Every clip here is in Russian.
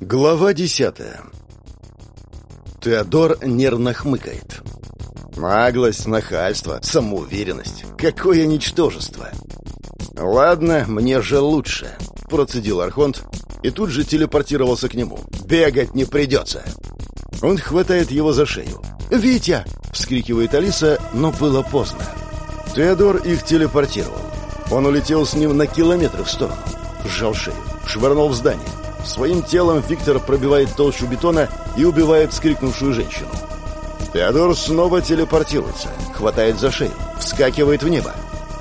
Глава десятая. Теодор нервно хмыкает. Наглость, нахальство, самоуверенность. Какое ничтожество. «Ладно, мне же лучше», — процедил Архонт и тут же телепортировался к нему. «Бегать не придется». Он хватает его за шею. «Витя!» — вскрикивает Алиса, но было поздно. Теодор их телепортировал. Он улетел с ним на километр в сторону. Сжал шею, швырнул в здание. Своим телом Виктор пробивает толщу бетона и убивает вскрикнувшую женщину. Теодор снова телепортируется, хватает за шею, вскакивает в небо.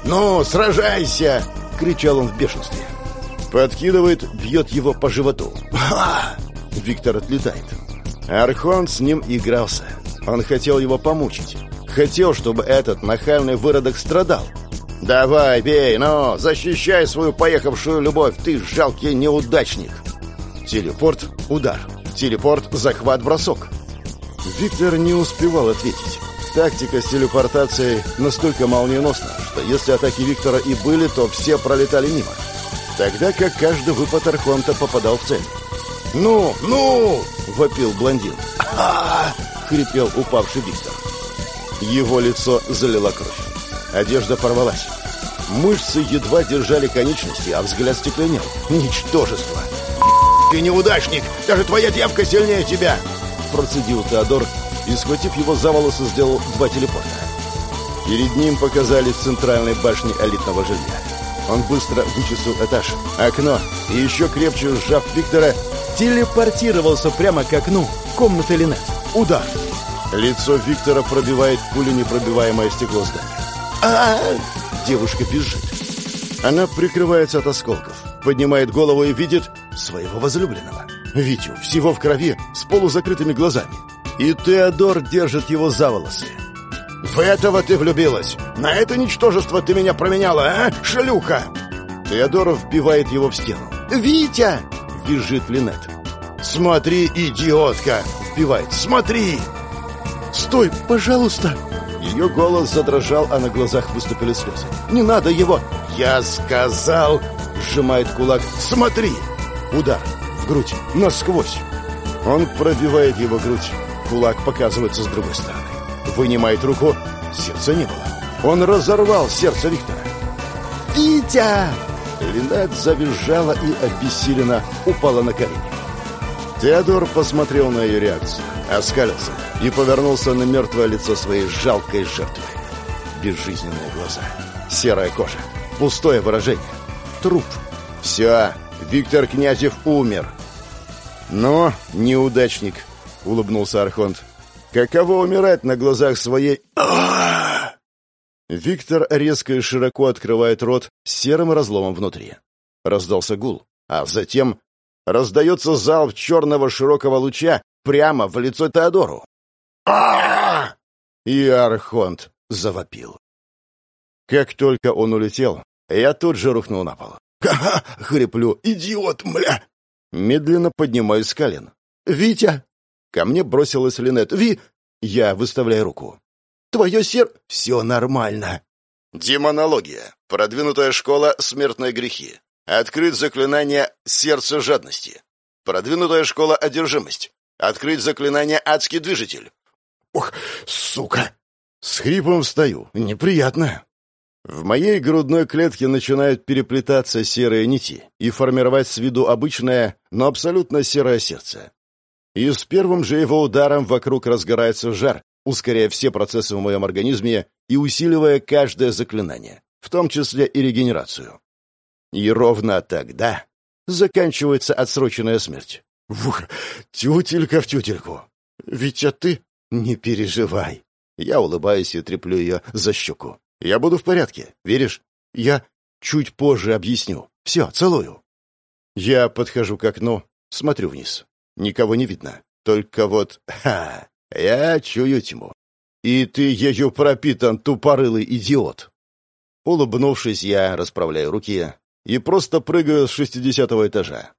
«Ну, сражайся!» — кричал он в бешенстве. Подкидывает, бьет его по животу. «Ха!» Виктор отлетает. Архон с ним игрался. Он хотел его помучить. Хотел, чтобы этот нахальный выродок страдал. «Давай, бей, но защищай свою поехавшую любовь, ты жалкий неудачник!» Телепорт, удар. Телепорт, захват, бросок. Виктор не успевал ответить. Тактика с телепортацией настолько молниеносна, что если атаки Виктора и были, то все пролетали мимо. Тогда как каждый выпад Архонта попадал в цель. «Ну, ну!» — вопил блондин. а хрипел упавший Виктор. Его лицо залило кровь. Одежда порвалась. Мышцы едва держали конечности, а взгляд стекленел. Ничтожество! «Ты неудачник! Даже твоя девка сильнее тебя!» Процедил Теодор и, схватив его за волосы, сделал два телепорта. Перед ним показались центральной башни элитного жилья. Он быстро вычислил этаж, окно и еще крепче сжав Виктора, телепортировался прямо к окну комнаты Линет. Удар! Лицо Виктора пробивает пуленепробиваемое стекло здания. а Девушка бежит. Она прикрывается от осколков, поднимает голову и видит своего возлюбленного. Витю, всего в крови, с полузакрытыми глазами. И Теодор держит его за волосы. «В этого ты влюбилась! На это ничтожество ты меня променяла, а, шлюха!» Теодор вбивает его в стену. «Витя!» — визжит Линет. «Смотри, идиотка!» — вбивает. «Смотри!» «Стой, пожалуйста!» Ее голос задрожал, а на глазах выступили слезы. «Не надо его!» «Я сказал!» — сжимает кулак. «Смотри!» Удар в грудь, насквозь. Он пробивает его грудь. Кулак показывается с другой стороны. Вынимает руку. Сердца не было. Он разорвал сердце Виктора. «Витя!» Линет завизжала и обессиленно упала на колени. Теодор посмотрел на ее реакцию, оскалился и повернулся на мертвое лицо своей жалкой жертвы. Безжизненные глаза, серая кожа, пустое выражение, труп. Все, Виктор Князев умер. Но неудачник, улыбнулся Архонт. Каково умирать на глазах своей... Виктор резко и широко открывает рот с серым разломом внутри. Раздался гул, а затем раздается залп черного широкого луча прямо в лицо Теодору. И Архонт завопил. Как только он улетел, я тут же рухнул на пол. «Ха-ха!» — хриплю. «Идиот, мля!» Медленно поднимаюсь с колен. «Витя!» Ко мне бросилась Линет. «Ви!» Я выставляю руку. «Твое сер...» «Все нормально!» Демонология. Продвинутая школа «Смертные грехи». Открыть заклинание «Сердце жадности». Продвинутая школа «Одержимость». Открыть заклинание «Адский движитель». «Ох, сука!» С хрипом встаю. Неприятно. В моей грудной клетке начинают переплетаться серые нити и формировать с виду обычное, но абсолютно серое сердце. И с первым же его ударом вокруг разгорается жар, ускоряя все процессы в моем организме и усиливая каждое заклинание, в том числе и регенерацию. И ровно тогда заканчивается отсроченная смерть. Вух, тютелька в тютельку. Ведь а ты не переживай. Я улыбаюсь и треплю ее за щеку. Я буду в порядке, веришь? Я чуть позже объясню. Все, целую. Я подхожу к окну, смотрю вниз. Никого не видно. Только вот... Ха! Я чую тьму. И ты ею пропитан, тупорылый идиот. Улыбнувшись, я расправляю руки и просто прыгаю с шестидесятого этажа.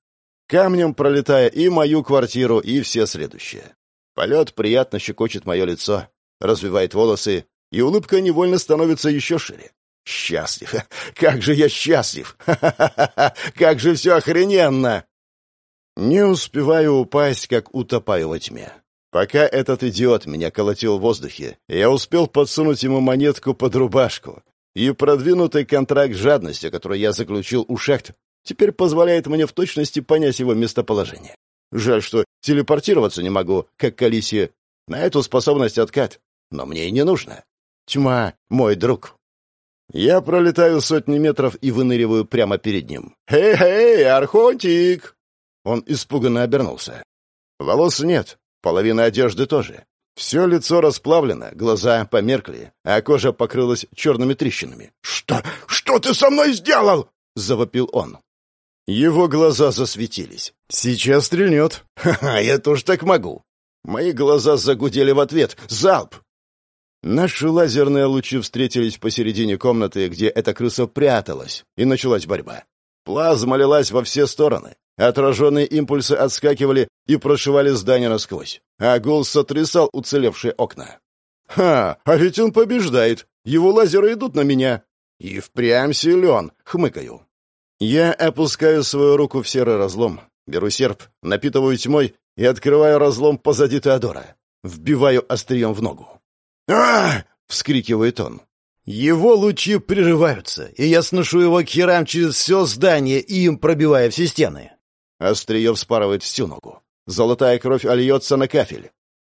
Камнем пролетая и мою квартиру, и все следующие. Полет приятно щекочет мое лицо, развивает волосы и улыбка невольно становится еще шире. Счастлив! Как же я счастлив! Как же все охрененно! Не успеваю упасть, как утопаю во тьме. Пока этот идиот меня колотил в воздухе, я успел подсунуть ему монетку под рубашку. И продвинутый контракт жадности, который я заключил у шахт, теперь позволяет мне в точности понять его местоположение. Жаль, что телепортироваться не могу, как к. На эту способность откат. Но мне и не нужно. Тьма — мой друг. Я пролетаю сотни метров и выныриваю прямо перед ним. «Эй-эй, Архонтик!» Он испуганно обернулся. Волос нет, половина одежды тоже. Все лицо расплавлено, глаза померкли, а кожа покрылась черными трещинами. «Что? Что ты со мной сделал?» — завопил он. Его глаза засветились. «Сейчас стрельнет». «Ха-ха, я тоже так могу». Мои глаза загудели в ответ. «Залп!» Наши лазерные лучи встретились посередине комнаты, где эта крыса пряталась, и началась борьба. Плазма лилась во все стороны. Отраженные импульсы отскакивали и прошивали здание насквозь, а гул сотрясал уцелевшие окна. «Ха, а ведь он побеждает! Его лазеры идут на меня!» «И впрямь силен!» — хмыкаю. Я опускаю свою руку в серый разлом, беру серп, напитываю тьмой и открываю разлом позади Теодора. Вбиваю острием в ногу. А вскрикивает он. Его лучи прерываются, и я сношу его к херам через все здание, им пробивая все стены. Острие вспарывает всю ногу. Золотая кровь ольется на кафель.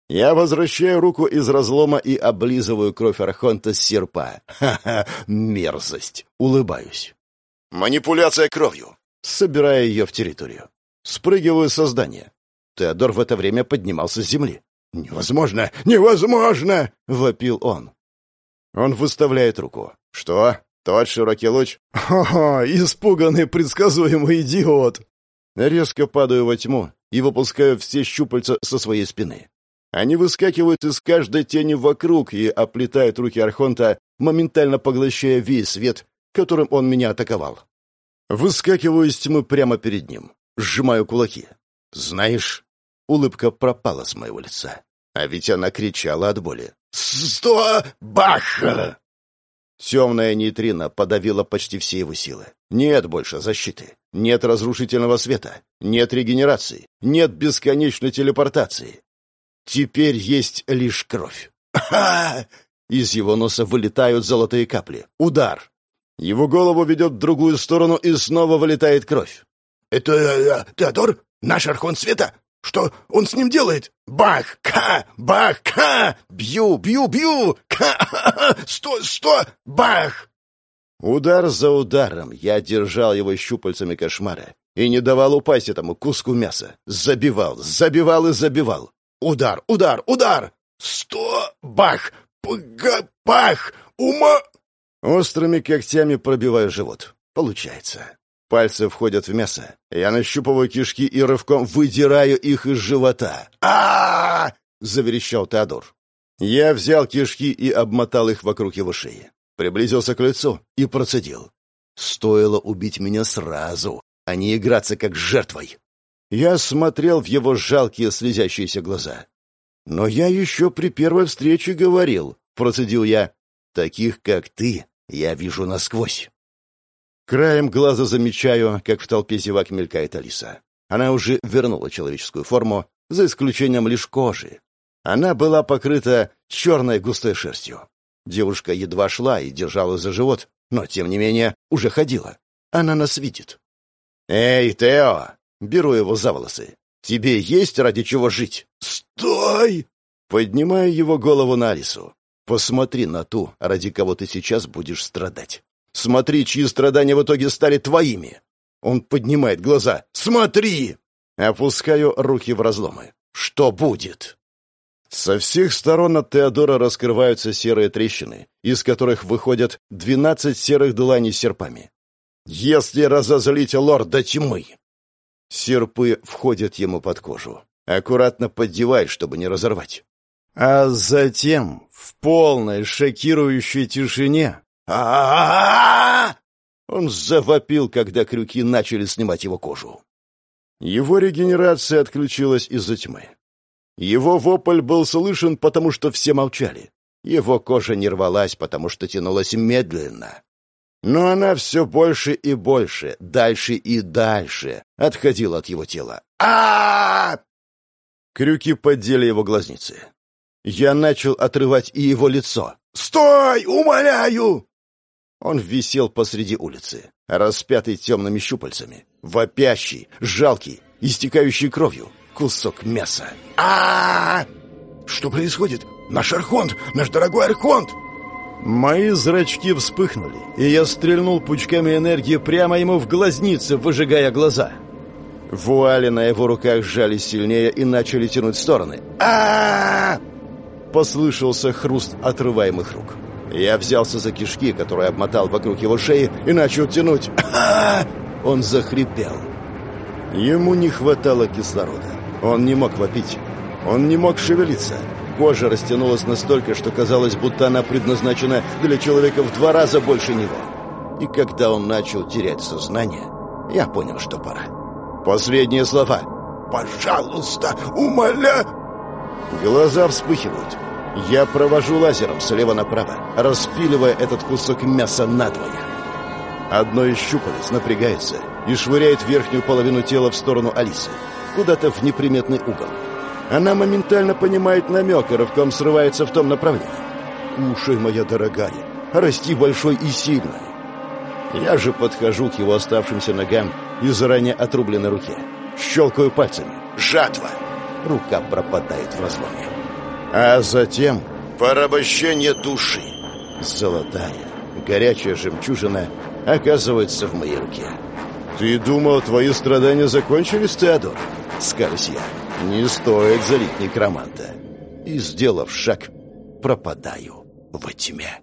Я возвращаю руку из разлома и облизываю кровь Архонта с серпа. Ха-ха, мерзость. Улыбаюсь. Манипуляция кровью. Собирая ее в территорию. Спрыгиваю со здания. Теодор в это время поднимался с земли. «Невозможно! Невозможно!» — вопил он. Он выставляет руку. «Что? Тот широкий луч?» «Ха-ха! Испуганный предсказуемый идиот!» Резко падаю во тьму и выпускаю все щупальца со своей спины. Они выскакивают из каждой тени вокруг и оплетают руки Архонта, моментально поглощая весь свет, которым он меня атаковал. Выскакиваю из тьмы прямо перед ним, сжимаю кулаки. «Знаешь...» Улыбка пропала с моего лица. А ведь она кричала от боли. «Сто! Бах!» Темная нейтрино подавила почти все его силы. Нет больше защиты. Нет разрушительного света. Нет регенерации. Нет бесконечной телепортации. Теперь есть лишь кровь. Из его носа вылетают золотые капли. Удар. Его голову ведет в другую сторону, и снова вылетает кровь. «Это э, Теодор? Наш Архон Света? Что он с ним делает? Бах! Ка! Бах! Ка! Бью! Бью! Бью! Ка! Сто! Сто! Бах!» Удар за ударом я держал его щупальцами кошмара и не давал упасть этому куску мяса. Забивал, забивал и забивал. Удар, удар, удар! Сто! Бах! Пга! Бах! Ума! Острыми когтями пробиваю живот. Получается. Пальцы входят в мясо. Я нащупываю кишки и рывком выдираю их из живота. а заверещал Теодор. Я взял кишки и обмотал их вокруг его шеи. Приблизился к лицу и процедил. Стоило убить меня сразу, а не играться как с жертвой. Я смотрел в его жалкие слезящиеся глаза. «Но я еще при первой встрече говорил», — процедил я, — «таких, как ты, я вижу насквозь. Краем глаза замечаю, как в толпе зевак мелькает Алиса. Она уже вернула человеческую форму, за исключением лишь кожи. Она была покрыта черной густой шерстью. Девушка едва шла и держалась за живот, но, тем не менее, уже ходила. Она нас видит. «Эй, Тео!» — беру его за волосы. «Тебе есть ради чего жить?» «Стой!» Поднимаю его голову на Алису. Посмотри на ту, ради кого ты сейчас будешь страдать. Смотри, чьи страдания в итоге стали твоими. Он поднимает глаза. Смотри! Опускаю руки в разломы. Что будет? Со всех сторон от Теодора раскрываются серые трещины, из которых выходят двенадцать серых дланей с серпами. «Если разозлите лорда тьмы!» Серпы входят ему под кожу. Аккуратно поддевай, чтобы не разорвать. А затем, в полной шокирующей тишине, а Он завопил, когда крюки начали снимать его кожу. Его регенерация отключилась из-за тьмы. Его вопль был слышен, потому что все молчали. Его кожа не рвалась, потому что тянулась медленно. Но она все больше и больше, дальше и дальше отходила от его тела. а Крюки поддели его глазницы. Я начал отрывать и его лицо. «Стой! Умоляю!» Он висел посреди улицы, распятый темными щупальцами, вопящий, жалкий, истекающий кровью, кусок мяса. а, -а, -а! Что происходит? Наш Архонт! Наш дорогой Архонт!» Мои зрачки вспыхнули, и я стрельнул пучками энергии прямо ему в глазницы, выжигая глаза. Вуали на его руках сжались сильнее и начали тянуть в стороны. а, -а, -а Послышался хруст отрываемых рук. Я взялся за кишки, которые обмотал вокруг его шеи, и начал тянуть. Он захрипел. Ему не хватало кислорода. Он не мог вопить. Он не мог шевелиться. Кожа растянулась настолько, что казалось, будто она предназначена для человека в два раза больше него. И когда он начал терять сознание, я понял, что пора. Последние слова. «Пожалуйста, умоля...» Глаза вспыхивают. Я провожу лазером слева направо, распиливая этот кусок мяса надвое. Одно из щупалец напрягается и швыряет верхнюю половину тела в сторону Алисы, куда-то в неприметный угол. Она моментально понимает намек и рывком срывается в том направлении. «Кушай, моя дорогая, расти большой и сильной». Я же подхожу к его оставшимся ногам и заранее отрубленной руке. Щелкаю пальцами. «Жатва!» Рука пропадает в разломе. А затем порабощение души. Золотая, горячая жемчужина оказывается в моей руке. «Ты думал, твои страдания закончились, Теодор?» Скажусь я. «Не стоит залить некроманта». И, сделав шаг, пропадаю во тьме.